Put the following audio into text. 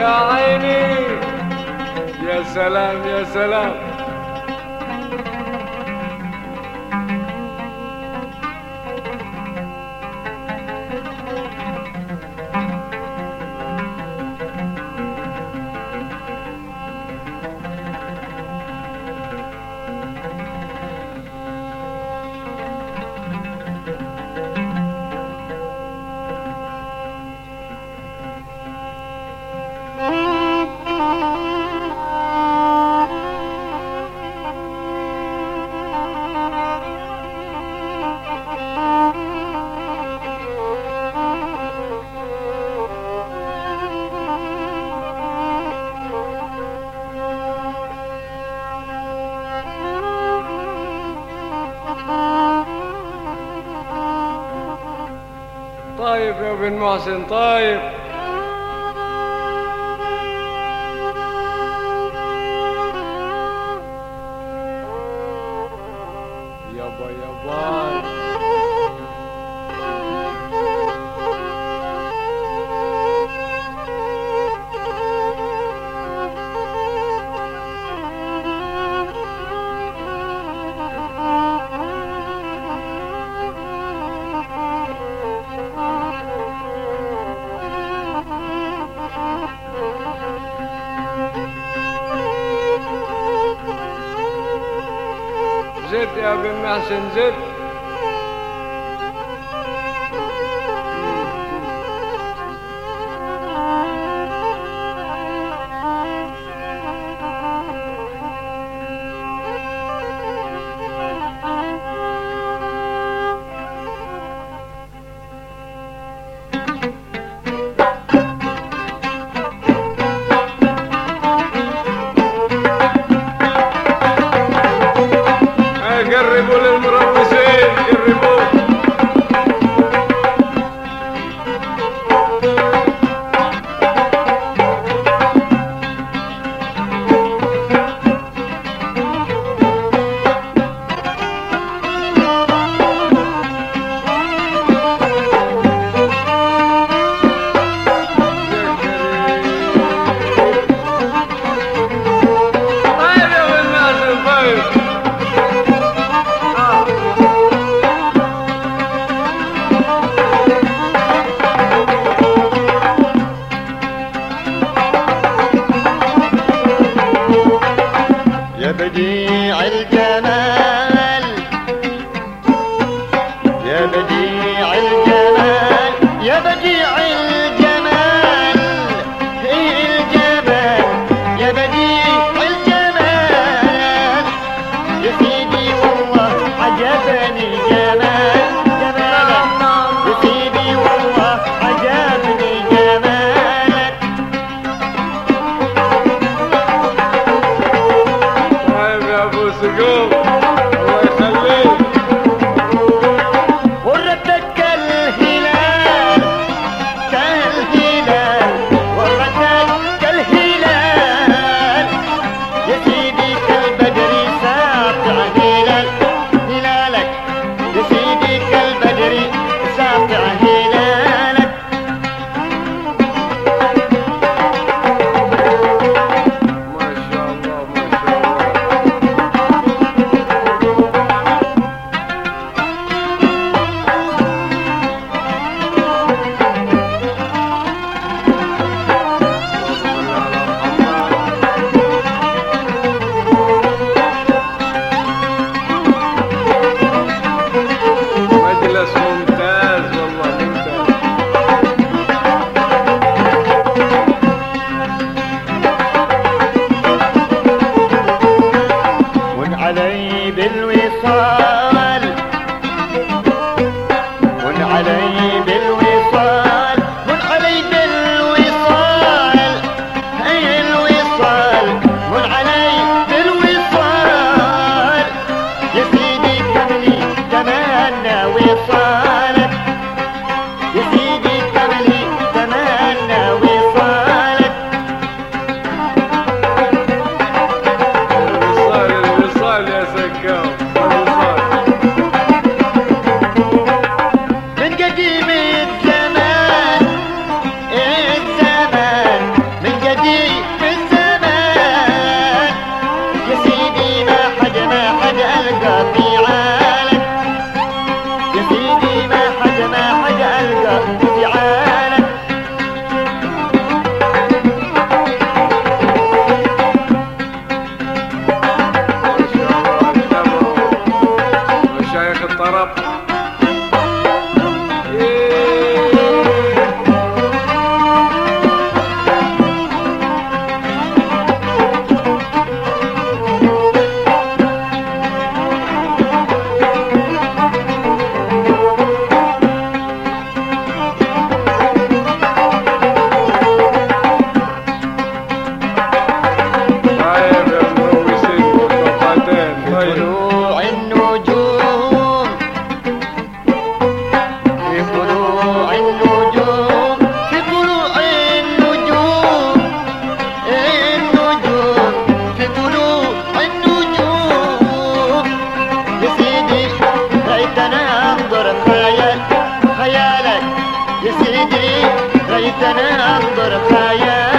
يا عيني. يا سلام يا سلام. بن محسن. طايب it, every messenger. بديع الجمال. يا بديع الجمال يا بديع الجمال. إيه الجمال يا بديع الجمال. يا سيدي والله عجبني go Oh, Tarapu. سيدي ريتنا